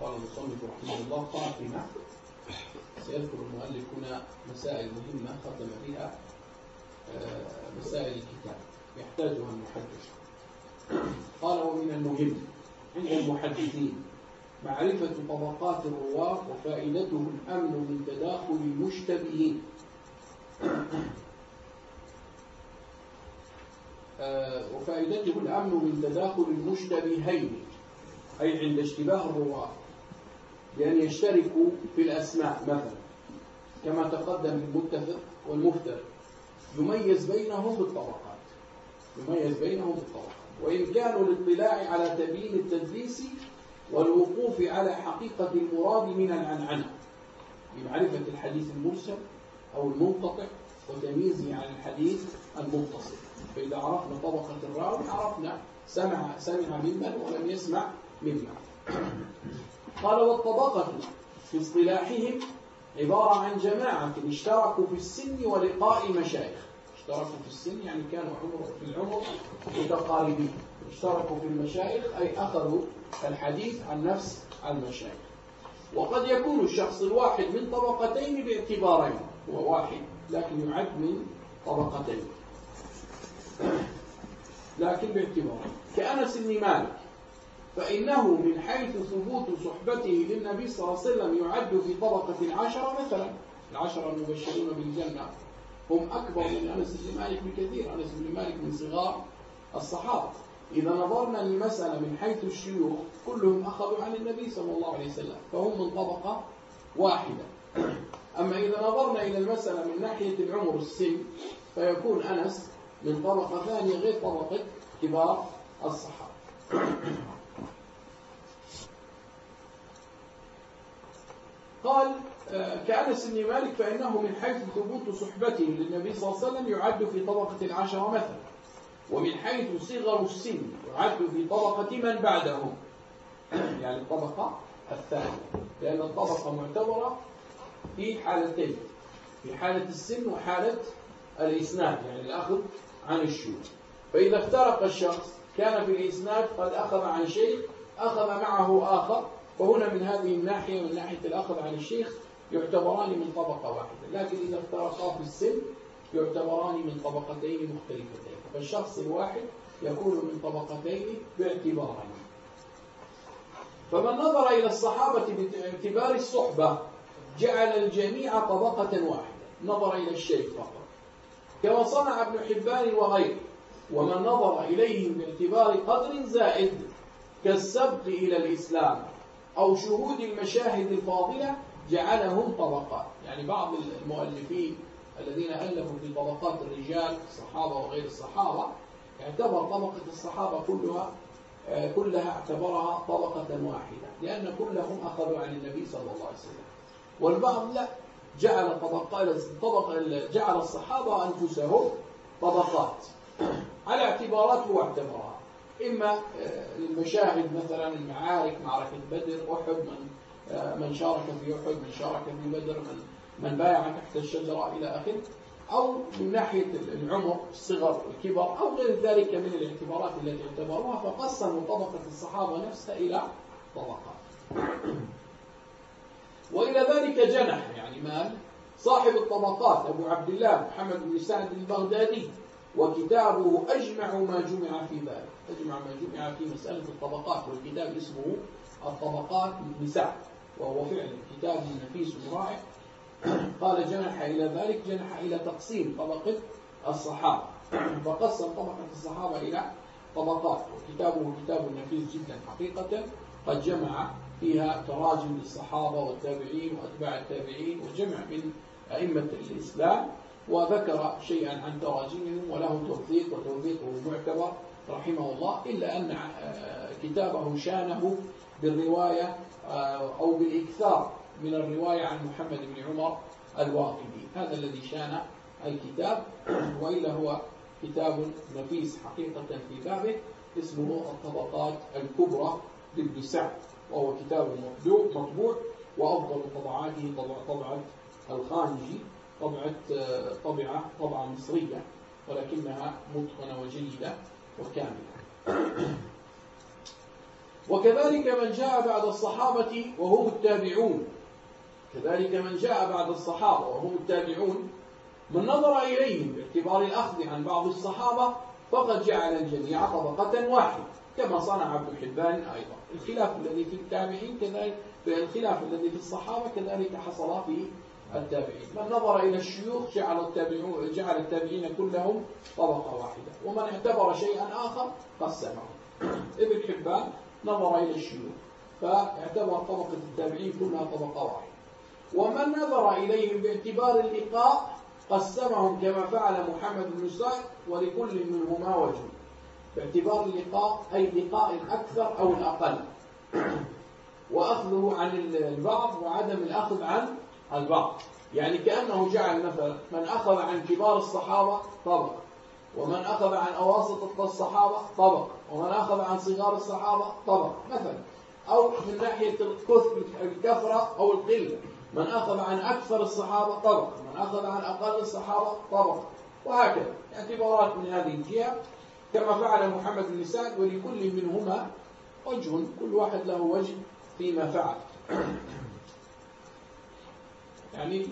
قال المصنف رحمه الله قاتمة سيذكر المؤلف هنا مسائل مهمة ختم بها آه، مسائل الكتاب. يحتاجها المحدث. قال ومن المهم عند المحدثين معرفة طبقات الرواة وفائدته الأمن من تداخل المشتبهين. آه، وفائدته الأمن من تداخل المشتبهين أي عند اشتباه الرواة. بأن يشتركوا في الأسماء مثلا كما تقدم المتفق والمفترق. يميز بينهم بالطبقات. يميز بينهم بالطبقات. وإمكان الاطلاع على تبيين التدليس والوقوف على حقيقة المراد من العنعنة بمعرفة الحديث المرسل أو المنقطع وتمييزه عن الحديث المتصل. فإذا عرفنا طبقة الراوي عرفنا سمع سمع ممن ولم يسمع ممن. قال والطبقة في اصطلاحهم عبارة عن جماعة اشتركوا في السن ولقاء مشايخ. اشتركوا في السن يعني كانوا عمر في العمر متقاربين. اشتركوا في المشايخ أي أخذوا الحديث عن نفس المشايخ. وقد يكون الشخص الواحد من طبقتين باعتبارين. هو واحد لكن يعد من طبقتين. لكن باعتبارين. كأنس بن مالك. فإنه من حيث ثبوت صحبته للنبي صلى الله عليه وسلم يعد في طبقة العشرة مثلا. العشرة المبشرون بالجنة. هم أكبر من أنس بن مالك بكثير. أنس بن مالك من صغار الصحابة. إذا نظرنا للمسألة من حيث الشيوخ كلهم أخذوا عن النبي صلى الله عليه وسلم. فهم من طبقة واحدة. أما إذا نظرنا إلى المسألة من ناحية العمر السن فيكون أنس من طبقة ثانية غير طبقة كبار الصحابة. قال آه، كأنس بن مالك فإنه من حيث ثبوت صحبته للنبي صلى الله عليه وسلم يعد في طبقة العشرة مثلا ومن حيث صغر السن يعد في طبقة من بعدهم يعني الطبقة الثانية لأن الطبقة معتبرة في حالتين في حالة السن وحالة الإسناد يعني الأخذ عن الشيوخ. فإذا افترق الشخص كان في الإسناد قد أخذ عن شيء أخذ معه آخر وهنا من هذه الناحية من ناحية الأخذ عن الشيخ يعتبران من طبقة واحدة. لكن إذا افترقا في السن يعتبران من طبقتين مختلفتين. فالشخص الواحد يكون من طبقتين باعتبارين. فمن نظر إلى الصحابة باعتبار الصحبة جعل الجميع طبقة واحدة. نظر إلى الشيخ فقط. كما صنع ابن حبان وغيره. ومن نظر إليهم باعتبار قدر زائد كالسبق إلى الإسلام. أو شهود المشاهد الفاضلة جعلهم طبقات. يعني بعض المؤلفين الذين ألفوا في طبقات الرجال الصحابة وغير الصحابة اعتبر طبقة الصحابة كلها آه، كلها اعتبرها طبقة واحدة لأن كلهم أخذوا عن النبي صلى الله عليه وسلم. والبعض لا جعل طبقات طبق جعل الصحابة أنفسهم طبقات على اعتبارات هو اعتبرها إما آه، للمشاهد مثلا المعارك معركة بدر أحد من آه، من شارك في أحد من شارك في بدر من من بايع تحت الشجرة إلى آخره أو من ناحية العمر الصغر الكبر أو غير ذلك من الاعتبارات التي اعتبروها فقسموا طبقة الصحابة نفسها إلى طبقات. وإلى ذلك جنح يعني مال صاحب الطبقات أبو عبد الله محمد بن سعد البغدادي وكتابه أجمع ما جمع في ذلك. أجمع ما جمع في مسألة الطبقات والكتاب اسمه الطبقات سعد وهو فعلا كتاب نفيس رائع قال جنح إلى ذلك جنح إلى تقسيم طبقة الصحابة. فقسم طبقة الصحابة إلى طبقات وكتابه كتاب نفيس جدا حقيقة. قد جمع فيها تراجم للصحابة والتابعين وأتباع التابعين وجمع من أئمة الإسلام. وذكر شيئا عن تراجمهم وله توثيق وتوثيقه معتبر رحمه الله إلا أن آه، كتابه شانه بالرواية آه، أو بالإكثار من الرواية عن محمد بن عمر الواقدي. هذا الذي شان الكتاب وإلا هو كتاب نفيس حقيقة في بابه اسمه الطبقات الكبرى لابن سعد وهو كتاب مطبوع وأفضل طبعاته طبعة الخانجي. طبعة طبعة طبعة مصرية ولكنها متقنة وجيدة وكاملة. وكذلك من جاء بعد الصحابة وهم التابعون. كذلك من جاء بعد الصحابة وهم التابعون. من نظر إليهم باعتبار الأخذ عن بعض الصحابة فقد جعل الجميع طبقة واحدة كما صنع ابن حبان أيضا. الخلاف الذي في التابعين كذلك الخلاف الذي في الصحابة كذلك حصل في التابعين. من نظر إلى الشيوخ جعل التابعون جعل التابعين كلهم طبقة واحدة. ومن اعتبر شيئا آخر قسمه. ابن حبان نظر إلى الشيوخ فاعتبر طبقة التابعين كلها طبقة واحدة. ومن نظر إليهم باعتبار اللقاء قسمهم كما فعل محمد بن سعد ولكل منهما وجه. باعتبار اللقاء أي لقاء الأكثر أو الأقل. وأخذه عن البعض وعدم الأخذ عن البعض. يعني كأنه جعل مثلا من أخذ عن كبار الصحابة طبق ومن أخذ عن أواسط الصحابة طبق ومن أخذ عن صغار الصحابة طبق مثلا أو من ناحية الكثرة أو القلة. من أخذ عن أكثر الصحابة طبق من أخذ عن أقل الصحابة طبق وهكذا اعتبارات من هذه الجهة. كما فعل محمد بن ولكل منهما وجه كل واحد له وجه فيما فعل. يعني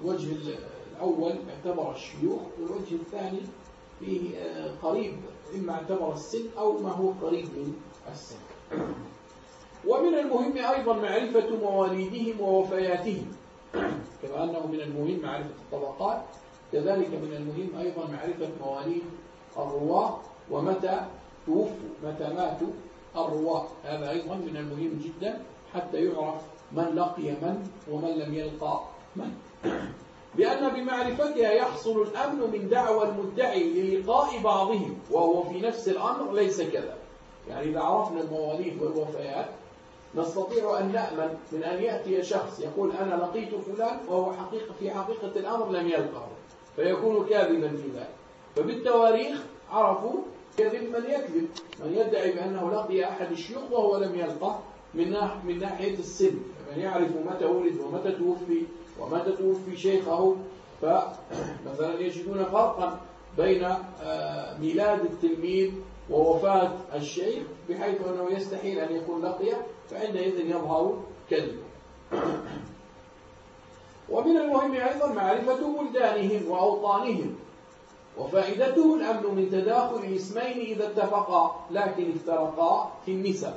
الوجه الأول اعتبر الشيوخ والوجه الثاني فيه آه، قريب إما اعتبر السن أو ما هو قريب من السن. ومن المهم أيضا معرفة مواليدهم ووفياتهم. كما أنه من المهم معرفة الطبقات كذلك من المهم أيضا معرفة مواليد الرواة ومتى توفوا متى ماتوا الرواة. هذا أيضا من المهم جدا حتى يعرف من لقي من ومن لم يلقى لأن بمعرفتها يحصل الأمن من دعوى المدعي للقاء بعضهم وهو في نفس الأمر ليس كذا. يعني إذا عرفنا المواليد والوفيات نستطيع أن نأمن من أن يأتي شخص يقول أنا لقيت فلان وهو حقيقة في حقيقة الأمر لم يلقه فيكون كاذبا في ذلك. فبالتواريخ عرفوا كذب من يكذب من يدعي بأنه لقي أحد الشيوخ وهو لم يلقه من ناحية السن من يعرف متى ولد ومتى توفي ومتى توفي شيخه فمثلا يجدون فرقا بين آه، ميلاد التلميذ ووفاة الشيخ بحيث أنه يستحيل أن يكون لقيه فعندئذ يظهر كذبه ومن المهم أيضا معرفة بلدانهم وأوطانهم وفائدته الأمن من تداخل الاسمين إذا اتفقا لكن افترقا في النسب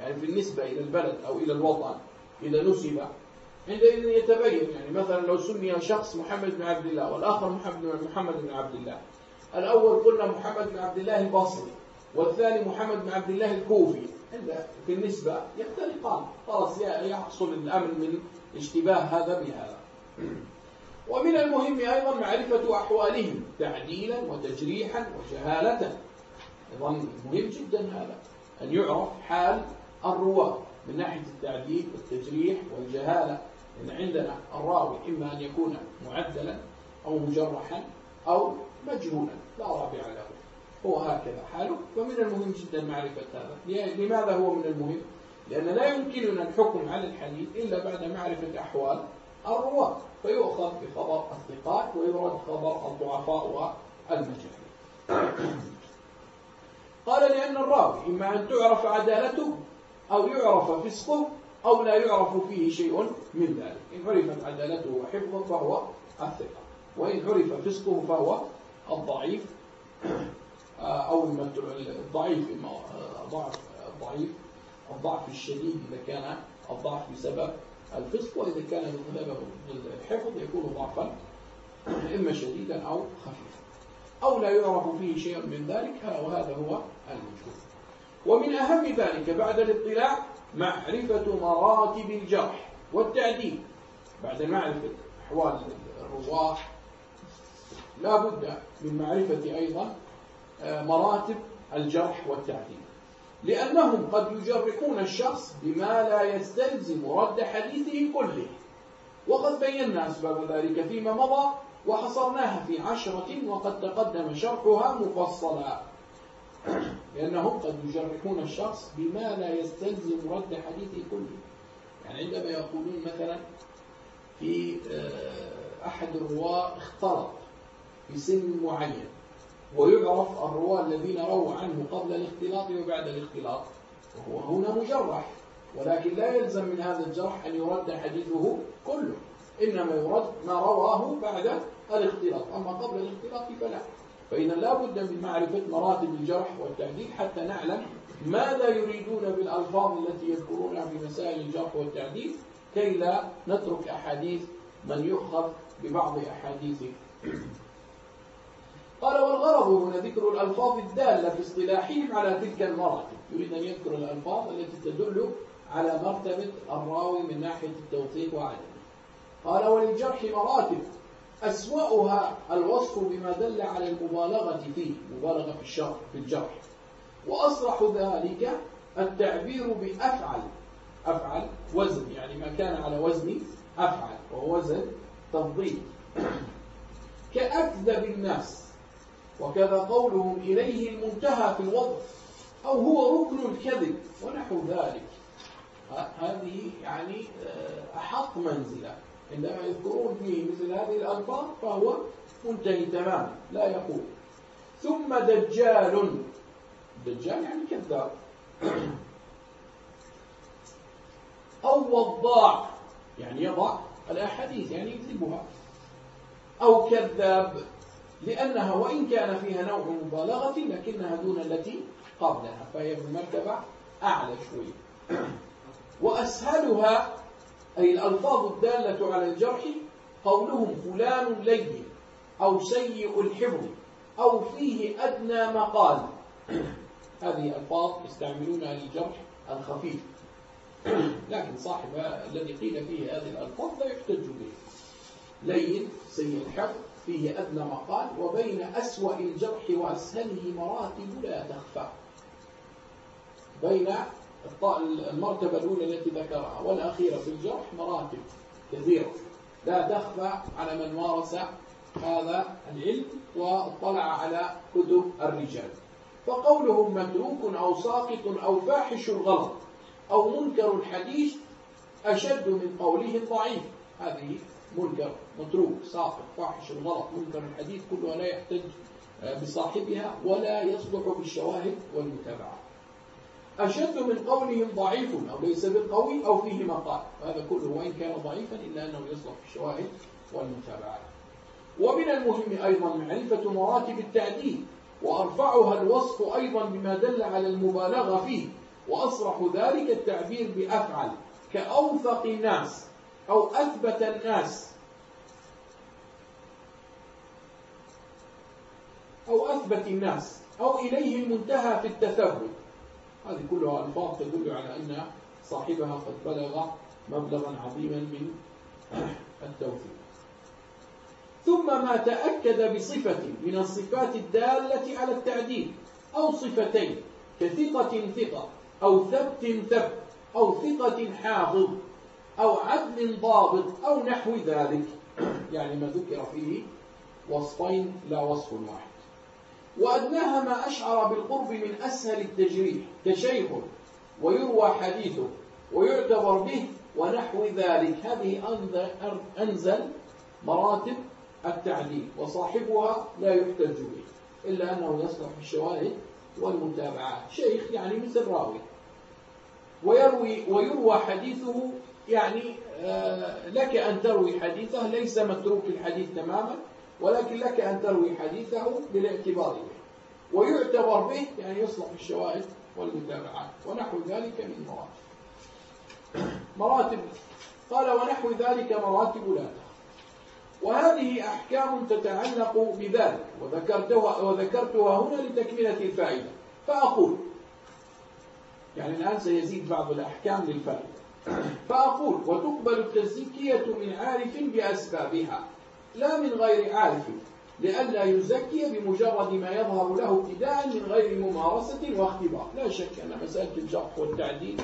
يعني في النسبة إلى البلد أو إلى الوطن إذا نسب. عندئذ يتبين يعني مثلا لو سمي شخص محمد بن عبد الله والآخر محمد محمد بن عبد الله. الأول قلنا محمد بن عبد الله البصري والثاني محمد بن عبد الله الكوفي. في النسبة يختلفان خلاص يحصل الأمن من اشتباه هذا بهذا. ومن المهم أيضا معرفة أحوالهم تعديلا وتجريحا وجهالة أيضا مهم جدا هذا أن يعرف حال الرواة من ناحية التعديل والتجريح والجهالة. لأن عندنا الراوي إما أن يكون معدلا أو مجرحا أو مجهولا لا رابع له. هو هكذا حاله. ومن المهم جدا معرفة هذا. لماذا هو من المهم؟ لأن لا يمكننا الحكم على الحديث إلا بعد معرفة أحوال الرواة. فيؤخذ بخبر الثقات ويرد خبر الضعفاء والمجاهيل قال لأن الراوي إما أن تعرف عدالته أو يعرف فسقه أو لا يعرف فيه شيء من ذلك. إن عرفت عدالته وحفظه فهو الثقة. وإن عرف فسقه فهو الضعيف. آه، أو الضعيف ضعف الضعيف. الضعف الشديد إذا كان الضعف بسبب الفسق وإذا كان بسبب الحفظ يكون ضعفا إما شديدا أو خفيفا. أو لا يعرف فيه شيء من ذلك وهذا هو المجهول ومن أهم ذلك بعد الاطلاع معرفة مراتب الجرح والتعديل. بعد معرفة أحوال الرواة لا بد من معرفة أيضا آه، مراتب الجرح والتعديل. لأنهم قد يجرحون الشخص بما لا يستلزم رد حديثه كله. وقد بينا أسباب ذلك فيما مضى وحصرناها في عشرة وقد تقدم شرحها مفصلا. لأنهم قد يجرحون الشخص بما لا يستلزم رد حديثه كله. يعني عندما يقولون مثلا في آه، أحد الرواة اختلط في سن معين ويعرف الرواة الذين رووا عنه قبل الاختلاط وبعد الاختلاط وهو هنا مجرح. ولكن لا يلزم من هذا الجرح أن يرد حديثه كله إنما يرد ما رواه بعد الاختلاط. أما قبل الاختلاط فلا. فإذا لا بد من معرفة مراتب الجرح والتعديل حتى نعلم ماذا يريدون بالألفاظ التي يذكرونها في مسائل الجرح والتعديل كي لا نترك أحاديث من يؤخذ ببعض أحاديثه قال والغرض هنا ذكر الألفاظ الدالة في اصطلاحهم على تلك المراتب. يريد أن يذكر الألفاظ التي تدل على مرتبة الراوي من ناحية التوثيق وعدمه. قال وللجرح مراتب. أسوأها الوصف بما دل على المبالغة فيه مبالغة في الشرح في الجرح. وأصرح ذلك التعبير بأفعل أفعل وزن يعني ما كان على وزن أفعل وهو وزن تفضيل كأكذب الناس وكذا قولهم إليه المنتهى في الوضع أو هو ركن الكذب ونحو ذلك. هذه يعني آه، أحق منزلة. عندما يذكرون فيه مثل هذه الألفاظ فهو منتهي تماما لا يقول. ثم دجال. دجال يعني كذاب. أو وضاع. يعني يضع الأحاديث يعني يكذبها. أو كذاب. لأنها وإن كان فيها نوع مبالغة لكنها دون التي قبلها فهي بمرتبة أعلى شوي. وأسهلها أي الألفاظ الدالة على الجرح قولهم فلان لين أو سيء الحفظ أو فيه أدنى مقال. هذه ألفاظ يستعملونها للجرح الخفيف. لكن صاحب الذي قيل فيه هذه الألفاظ لا يحتج به. لين سيء الحفظ فيه أدنى مقال وبين أسوأ الجرح وأسهله مراتب لا تخفى. بين المرتبة الأولى التي ذكرها والأخيرة في الجرح مراتب كثيرة لا تخفى على من مارس هذا العلم واطلع على كتب الرجال. فقولهم متروك أو ساقط أو فاحش الغلط أو منكر الحديث أشد من قولهم ضعيف هذه منكر متروك ساقط فاحش الغلط منكر الحديث كلها لا يحتج بصاحبها ولا يصلح بالشواهد والمتابعة. أشد من قولهم ضعيف أو ليس بالقوي أو فيه مقال هذا كله وإن كان ضعيفا إلا أنه يصلح بالشواهد والمتابعة. ومن المهم أيضا معرفة مراتب التعديل وأرفعها الوصف أيضا بما دل على المبالغة فيه وأصرح ذلك التعبير بأفعل كأوثق الناس أو أثبت الناس أو أثبت الناس أو إليه المنتهى في التثبت. هذه كلها ألفاظ تدل على أن صاحبها قد بلغ مبلغا عظيما من التوثيق ثم ما تأكد بصفة من الصفات الدالة على التعديل أو صفتين كثقة ثقة أو ثبت ثبت أو ثقة حافظ أو عدل ضابط أو نحو ذلك. يعني ما ذكر فيه وصفين لا وصف واحد. وأدناها ما أشعر بالقرب من أسهل التجريح كشيخ ويروى حديثه ويعتبر به ونحو ذلك. هذه أنزل مراتب التعديل وصاحبها لا يحتج به إلا أنه يصلح الشواهد والمتابعات شيخ يعني مثل راوي. ويروي ويروى حديثه يعني آه، لك أن تروي حديثه ليس متروك الحديث تماما. ولكن لك أن تروي حديثه بالاعتبار به. ويعتبر به يعني يصلح الشواهد والمتابعات. ونحو ذلك من مراتب. مراتب. قال ونحو ذلك مراتب لا وهذه أحكام تتعلق بذلك. وذكرتها, وذكرتها هنا لتكملة الفائدة. فأقول. يعني الآن سيزيد بعض الأحكام للفائدة. فأقول. وتقبل التزكية من عارف بأسبابها. لا من غير عارف لئلا يزكي بمجرد ما يظهر له ابتداء من غير ممارسة واختبار. لا شك أن مسألة الجرح والتعديل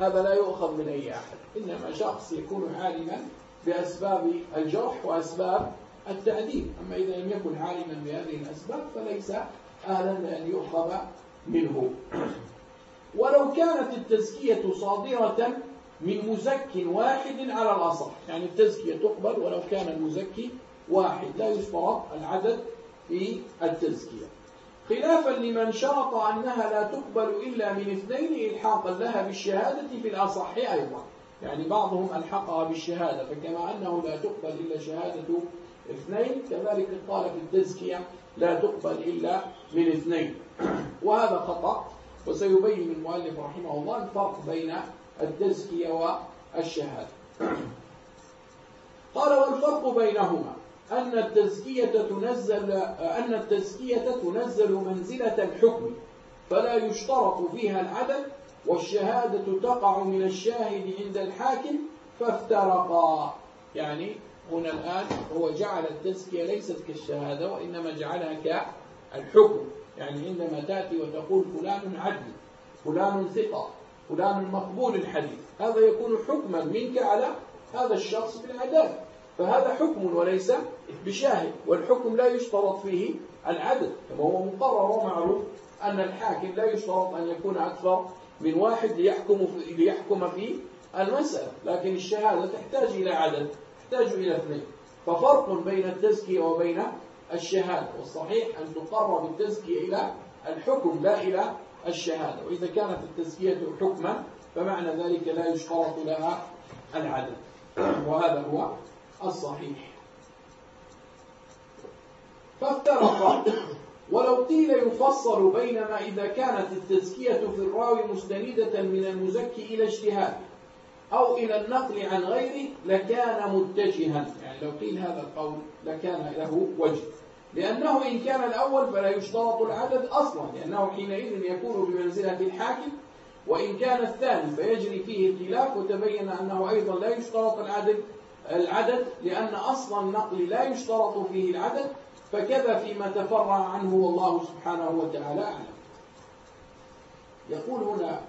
هذا لا يؤخذ من أي أحد. إنما شخص يكون عالما بأسباب الجرح وأسباب التعديل. أما إذا لم يكن عالما بهذه الأسباب فليس أهلا لأن يؤخذ منه. ولو كانت التزكية صادرة من مزك واحد على الأصح يعني التزكية تقبل ولو كان المزكي واحد. لا يشترط العدد في التزكية. خلافا لمن شرط أنها لا تقبل إلا من اثنين إلحاقا لها بالشهادة في الأصح أيضا. يعني بعضهم ألحقها بالشهادة فكما أنه لا تقبل إلا شهادة اثنين كذلك قال في التزكية لا تقبل إلا من اثنين. وهذا خطأ وسيبين المؤلف رحمه الله الفرق بين التزكية والشهادة. قال والفرق بينهما أن التزكية تنزل أن التزكية تنزل منزلة الحكم فلا يشترط فيها العدل والشهادة تقع من الشاهد عند الحاكم فافترقا. يعني هنا الآن هو جعل التزكية ليست كالشهادة وإنما جعلها كالحكم. يعني عندما تأتي وتقول فلان عدل فلان ثقة فلان مقبول الحديث هذا يكون حكما منك على هذا الشخص بالعدالة فهذا حكم وليس بشاهد والحكم لا يشترط فيه العدل كما هو مقرر ومعروف أن الحاكم لا يشترط أن يكون أكثر من واحد ليحكم في, ليحكم في المسألة لكن الشهادة تحتاج إلى عدد تحتاج إلى اثنين. ففرق بين التزكية وبين الشهادة والصحيح أن تقرب التزكية إلى الحكم لا إلى الشهادة وإذا كانت التزكية حكما فمعنى ذلك لا يشترط لها العدد وهذا هو الصحيح. فافترق. ولو قيل يفصل بينما إذا كانت التزكية في الراوي مستندة من المزكي إلى اجتهاد أو إلى النقل عن غيره لكان متجها. يعني لو قيل هذا القول لكان له وجه. لأنه إن كان الأول فلا يشترط العدد أصلا لأنه حينئذ يكون بمنزلة الحاكم. وإن كان الثاني فيجري فيه الخلاف وتبين أنه أيضا لا يشترط العدد العدد لأن أصل النقل لا يشترط فيه العدد فكذا فيما تفرع عنه والله سبحانه وتعالى أعلم. يقول هنا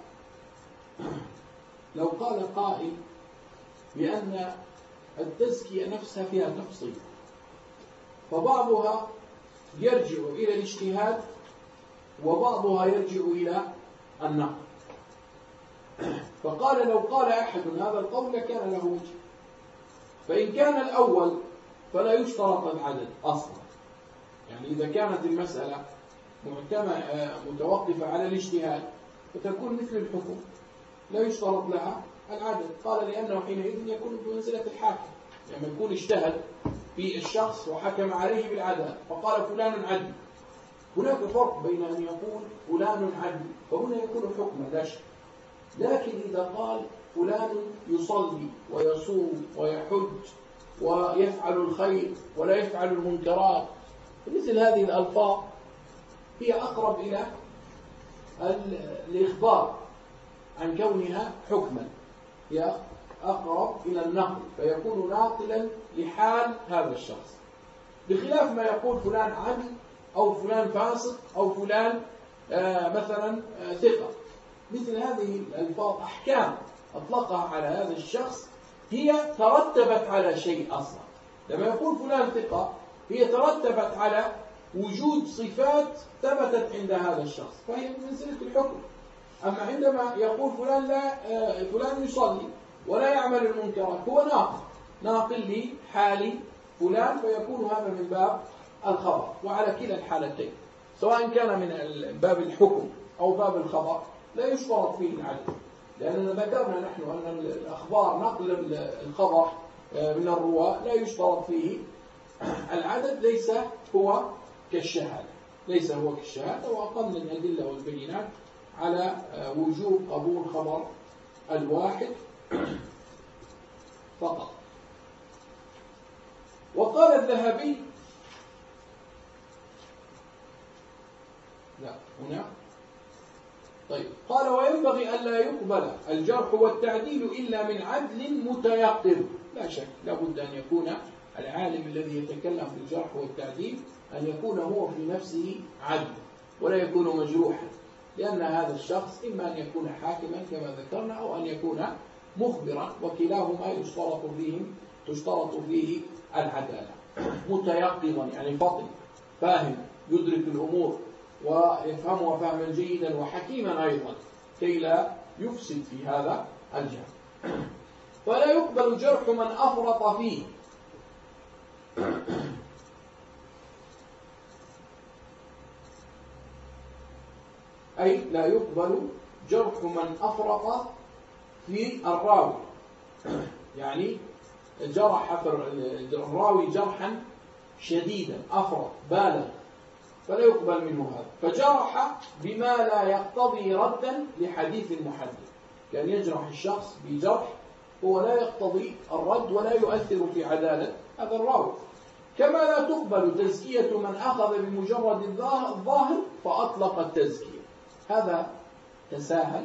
لو قال قائل بأن التزكية نفسها فيها تفصيل فبعضها يرجع إلى الاجتهاد وبعضها يرجع إلى النقل. فقال لو قال أحد هذا القول لكان له وجه فإن كان الأول فلا يشترط العدد أصلا. يعني إذا كانت المسألة متوقفة على الاجتهاد فتكون مثل الحكم. لا يشترط لها العدد. قال لأنه حينئذ يكون بمنزلة الحاكم. يعني يكون اجتهد في الشخص وحكم عليه بالعدل فقال فلان عدل. هناك فرق بين أن يقول فلان عدل فهنا يكون حكما لا شك. لكن إذا قال فلان يصلي ويصوم ويحج ويفعل الخير ولا يفعل المنكرات مثل هذه الألفاظ هي أقرب إلى الإخبار عن كونها حكما. هي أقرب إلى النقل فيكون ناقلا لحال هذا الشخص. بخلاف ما يقول فلان عدل أو فلان فاسق أو فلان آه مثلا آه ثقة. مثل هذه الألفاظ أحكام أطلقها على هذا الشخص هي ترتبت على شيء أصلا لما يقول فلان ثقة هي ترتبت على وجود صفات ثبتت عند هذا الشخص فهي من منزلة الحكم. أما عندما يقول فلان لا آه، فلان يصلي ولا يعمل المنكرات هو ناقل ناقل لحال فلان فيكون هذا من باب الخبر. وعلى كلا الحالتين سواء كان من باب الحكم أو باب الخبر. لا يشترط فيه العدل. لأننا ذكرنا نحن أن الأخبار نقل الخبر آه، من الرواة لا يشترط فيه العدد ليس هو كالشهادة. ليس هو كالشهادة وأقل الأدلة والبينات على آه، وجوب قبول خبر الواحد فقط. وقال الذهبي لا هنا طيب. قال وينبغي ألا يقبل. الجرح والتعديل إلا من عدل متيقن. لا شك لابد أن يكون العالم الذي يتكلم في الجرح والتعديل أن يكون هو في نفسه عدل ولا يكون مجروحا لأن هذا الشخص إما أن يكون حاكما كما ذكرنا أو أن يكون مخبرا وكلاهما يشترط فيهم تشترط فيه العدالة. متيقظا يعني فطن فاهم يدرك الأمور. ويفهمها فهما جيدا وحكيما أيضا كي لا يفسد في هذا الجهل. فلا يقبل جرح من أفرط فيه. أي لا يقبل جرح من أفرط في الراوي. يعني جرح الراوي جرحا شديدا أفرط بالغ فلا يقبل منه هذا. فجرح بما لا يقتضي ردا لحديث المحدث. كان يجرح الشخص بجرح هو لا يقتضي الرد ولا يؤثر في عدالة هذا الراوي. كما لا تقبل تزكية من أخذ بمجرد الظاهر فأطلق التزكية. هذا تساهل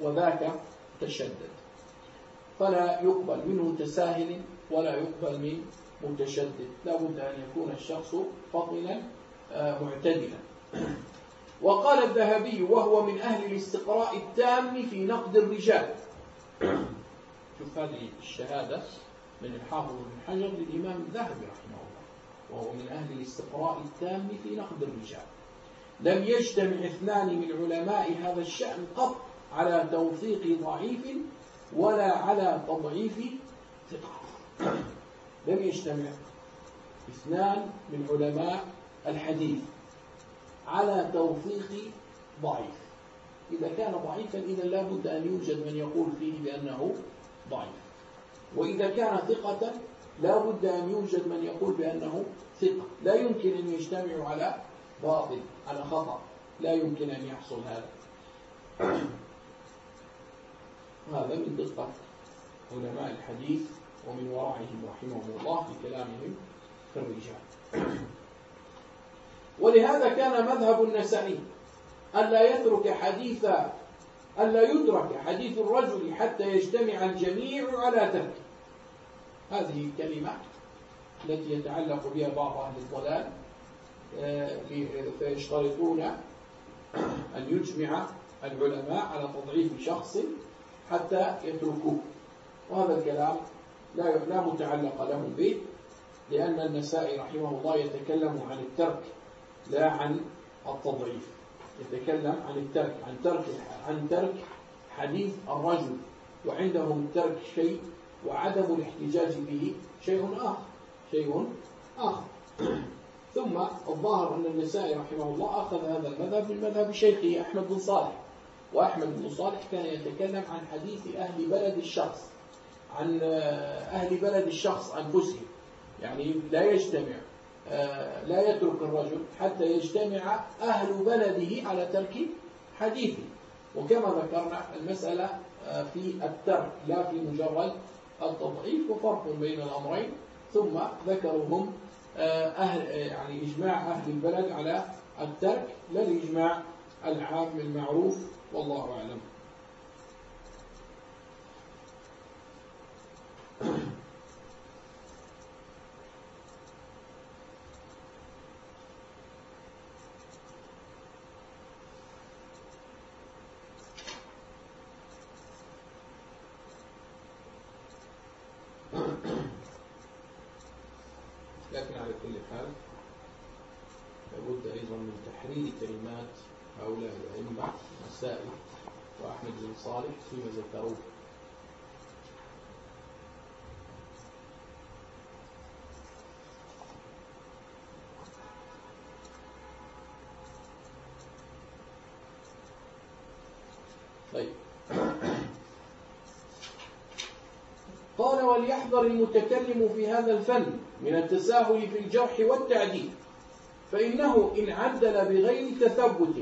وذاك تشدد. فلا يقبل منه تساهل ولا يقبل من متشدد. لا بد أن يكون الشخص فطنا معتدلا وقال الذهبي وهو من أهل الاستقراء التام في نقد الرجال. شوف هذه الشهادة من الحافظ بن حجر للإمام الذهبي رحمه الله. وهو من أهل الاستقراء التام في نقد الرجال. لم يجتمع اثنان من علماء هذا الشأن قط على توثيق ضعيف ولا على تضعيف ثقة. لم يجتمع اثنان من علماء الحديث على توثيق ضعيف. إذا كان ضعيفا إذا لا بد أن يوجد من يقول فيه بأنه ضعيف. وإذا كان ثقة لا بد أن يوجد من يقول بأنه ثقة. لا يمكن أن يجتمعوا على باطل على خطأ. لا يمكن أن يحصل هذا. هذا من دقة علماء الحديث ومن ورعهم رحمهم الله في كلامهم في الرجال. ولهذا كان مذهب النسائي ألا يترك حديث ألا يترك حديث الرجل حتى يجتمع الجميع على ترك. هذه الكلمة التي يتعلق بها بعض أهل الضلال آه، فيشترطون أن يجمع العلماء على تضعيف شخص حتى يتركوه. وهذا الكلام لا لا متعلق له به لأن النسائي رحمه الله يتكلم عن الترك. لا عن التضعيف. يتكلم عن الترك عن ترك عن ترك حديث الرجل وعندهم ترك شيء وعدم الاحتجاج به شيء آخر شيء آخر. ثم الظاهر أن النسائي رحمه الله أخذ هذا المذهب من مذهب شيخه أحمد بن صالح. وأحمد بن صالح كان يتكلم عن حديث أهل بلد الشخص عن أهل بلد الشخص أنفسهم يعني لا يجتمع. آه، لا يترك الرجل حتى يجتمع أهل بلده على ترك حديثه وكما ذكرنا المسألة آه، في الترك لا في مجرد التضعيف وفرق بين الأمرين. ثم ذكروا هم آه، أهل يعني إجماع أهل البلد على الترك لا الإجماع العام المعروف والله أعلم لكن على كل حال لابد أيضا من تحرير كلمات هؤلاء الأئمة مسائل وأحمد بن صالح فيما ذكروه طيب. قال وليحذر المتكلم في هذا الفن من التساهل في الجرح والتعديل. فإنه إن عدل بغير تثبت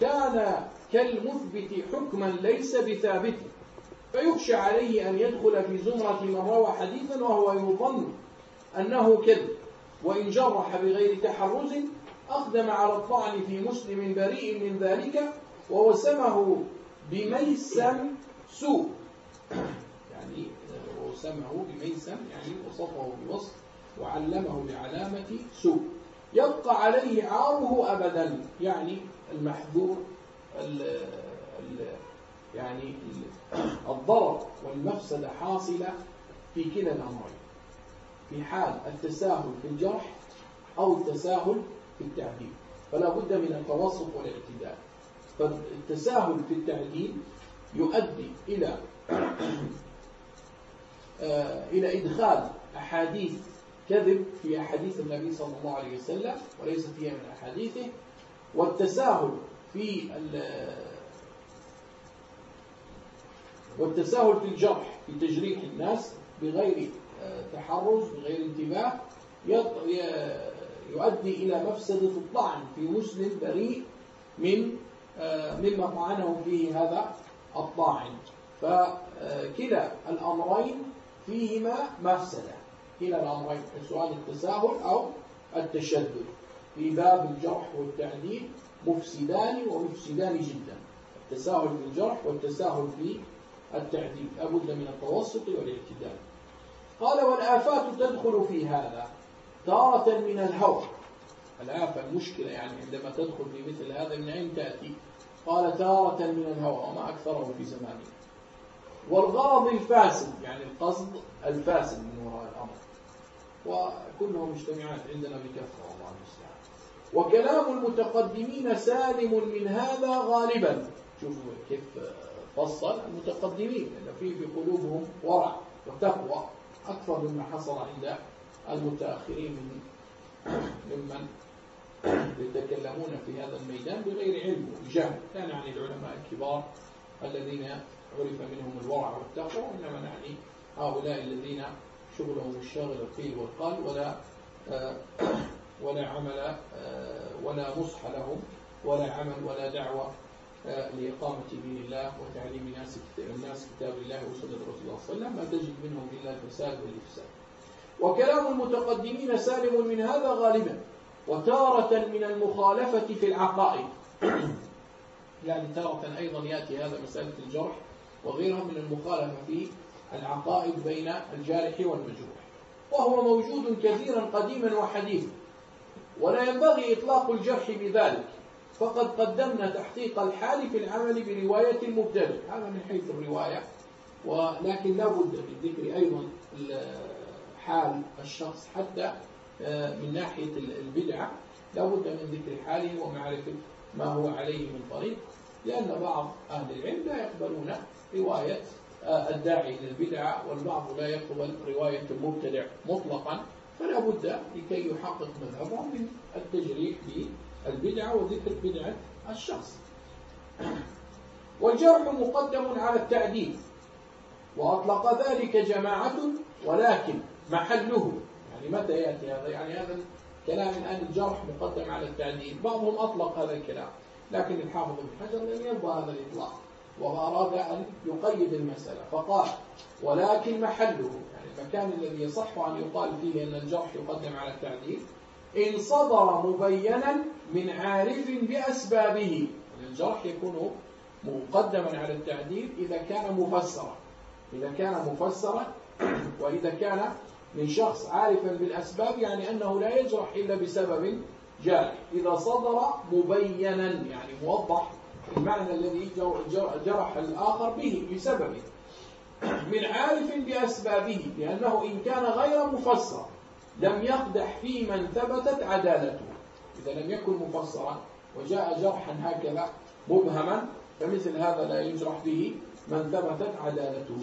كان كالمثبت حكما ليس بثابت. فيخشى عليه أن يدخل في زمرة من روى حديثا وهو يظن أنه كذب. وإن جرح بغير تحرز أقدم على الطعن في مسلم بريء من ذلك ووسمه بميسم سوء. يعني وسمه بميسم يعني وصفه بوصف وعلمه بعلامة سوء. يبقى عليه عاره أبدا يعني المحذور ال ال يعني الضرر والمفسدة حاصلة في كلا الأمرين في حال التساهل في الجرح أو التساهل في التعديل. فلا بد من التوسط والاعتدال. فالتساهل في التعديل يؤدي إلى آه، إلى إدخال أحاديث كذب في أحاديث النبي صلى الله عليه وسلم وليس فيها من أحاديثه. والتساهل في والتساهل في الجرح في تجريح الناس بغير آه، تحرز بغير انتباه يؤدي إلى مفسدة الطعن في مسلم بريء من مما طعنه فيه هذا الطاعن. فكلا الأمرين فيهما مفسدة. كلا الأمرين سؤال التساهل أو التشدد. في باب الجرح والتعديل مفسدان ومفسدان جدا. التساهل في الجرح والتساهل في التعديل. لابد من التوسط والاعتدال. قال والآفات تدخل في هذا تارة من الهوى. الآفة المشكلة يعني عندما تدخل في مثل هذا من أين تأتي. قال تارة من الهوى وما أكثره في زمانه. والغرض الفاسد يعني القصد الفاسد من وراء الأمر. وكلهم مجتمعات عندنا بكثرة والله المستعان. وكلام المتقدمين سالم من هذا غالبا. شوفوا كيف فصل المتقدمين لأن في في قلوبهم ورع وتقوى. أكثر مما حصل عند المتأخرين من ممن يتكلمون في هذا الميدان بغير علم وجهل. لا نعني العلماء الكبار الذين عرف منهم الورع والتقوى وإنما نعني هؤلاء الذين شغلهم الشاغل القيل والقال ولا آه، ولا عمل آه، ولا نصح لهم ولا عمل ولا دعوة آه، لإقامة دين الله وتعليم الناس الناس كتاب الله وسنة رسول الله صلى الله عليه وسلم. ما تجد منهم إلا الفساد والإفساد. وكلام المتقدمين سالم من هذا غالبا. وتارة من المخالفة في العقائد. يعني تارة أيضا يأتي هذا مسألة الجرح وغيرها من المخالفة في العقائد بين الجارح والمجروح. وهو موجود كثيرا قديما وحديثا. ولا ينبغي إطلاق الجرح بذلك. فقد قدمنا تحقيق الحال في العمل برواية المبتدئ هذا من حيث الرواية. ولكن لا بد من ذكر أيضا حال الشخص حتى من ناحية البدعة لا بد من ذكر حاله ومعرفة ما هو عليه من طريق لأن بعض أهل العلم لا يقبلون رواية آه، الداعي إلى البدعة والبعض لا يقبل رواية المبتدع مطلقا فلا بد لكي يحقق مذهبه من التجريح بالبدعة وذكر بدعة الشخص. والجرح مقدم على التعديل وأطلق ذلك جماعة ولكن محله متى يأتي هذا؟ يعني هذا الكلام الآن الجرح مقدم على التعديل. بعضهم أطلق هذا الكلام لكن الحافظ ابن حجر لم يرضى هذا الإطلاق وأراد أن يقيد المسألة فقال ولكن محله. يعني المكان الذي يصح أن يقال فيه أن الجرح يقدم على التعديل إن صدر مبينا من عارف بأسبابه. يعني الجرح يكون مقدما على التعديل إذا كان مفسرا إذا كان مفسرا وإذا كان من شخص عارفا بالأسباب يعني أنه لا يجرح إلا بسبب جارح إذا صدر مبينا يعني موضح المعنى الذي جرح الآخر به بسببه. من عارف بأسبابه لأنه إن كان غير مفسر لم يقدح في من ثبتت عدالته. إذا لم يكن مفسرا وجاء جرحا هكذا مبهما فمثل هذا لا يجرح به من ثبتت عدالته.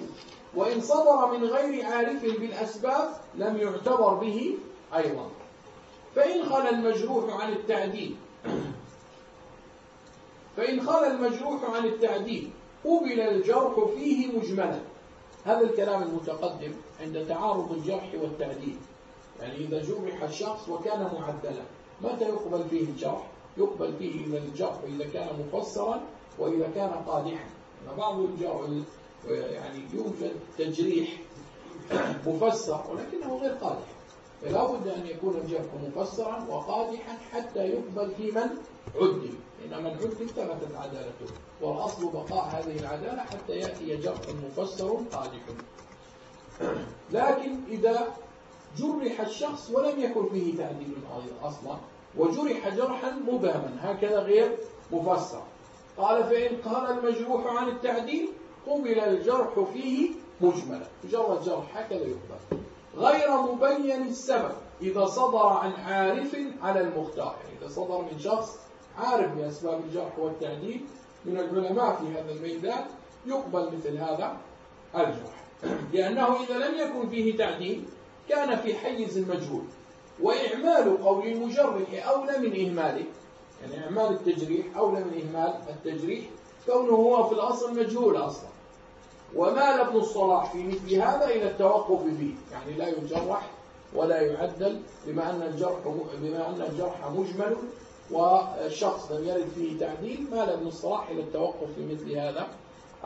وإن صدر من غير عارف بالأسباب لم يعتبر به أيضا. فإن خل المجروح عن التعديل فإن خل المجروح عن التعديل قبل الجرح فيه مجملا. هذا الكلام المتقدم عند تعارض الجرح والتعديل. يعني إذا جرح الشخص وكان معدلا متى يقبل فيه الجرح؟ يقبل فيه إذا الجرح إذا كان مفسرا وإذا كان قادحا. بعض يعني يوجد تجريح مفسر ولكنه غير قادح. فلا بد أن يكون الجرح مفسرا وقادحا حتى يقبل في من عدل. إن من عدل ثبتت عدالته والأصل بقاء هذه العدالة حتى يأتي جرح مفسر قادح. لكن إذا جرح الشخص ولم يكن فيه تعديل أصلا وجرح جرحا مبهما هكذا غير مفسر. قال فإن قال المجروح عن التعديل قبل الجرح فيه مجملا. مجرد جرح هكذا يقبل غير مبين السبب. إذا صدر عن عارف على المختار. يعني إذا صدر من شخص عارف بأسباب الجرح والتعديل من العلماء في هذا الميدان يقبل مثل هذا الجرح. لأنه إذا لم يكن فيه تعديل كان في حيز المجهول وإعمال قول المجرح أولى من إهماله. يعني إعمال التجريح أولى من إهمال التجريح. كونه هو في الأصل مجهول أصلا. ومال ابن الصلاح في مثل هذا إلى التوقف فيه يعني لا يجرح ولا يعدل بما أن الجرح بما أن الجرح مجمل والشخص لم يرد فيه تعديل مال ابن الصلاح إلى التوقف في مثل هذا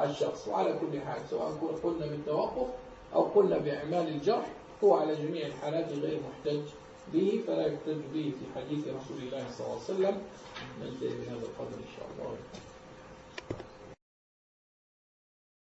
الشخص. وعلى كل حال سواء قلنا بالتوقف أو قلنا بإعمال الجرح هو على جميع الحالات غير محتج به فلا يحتج به في حديث رسول الله صلى الله عليه وسلم. ننتهي بهذا القدر إن شاء الله.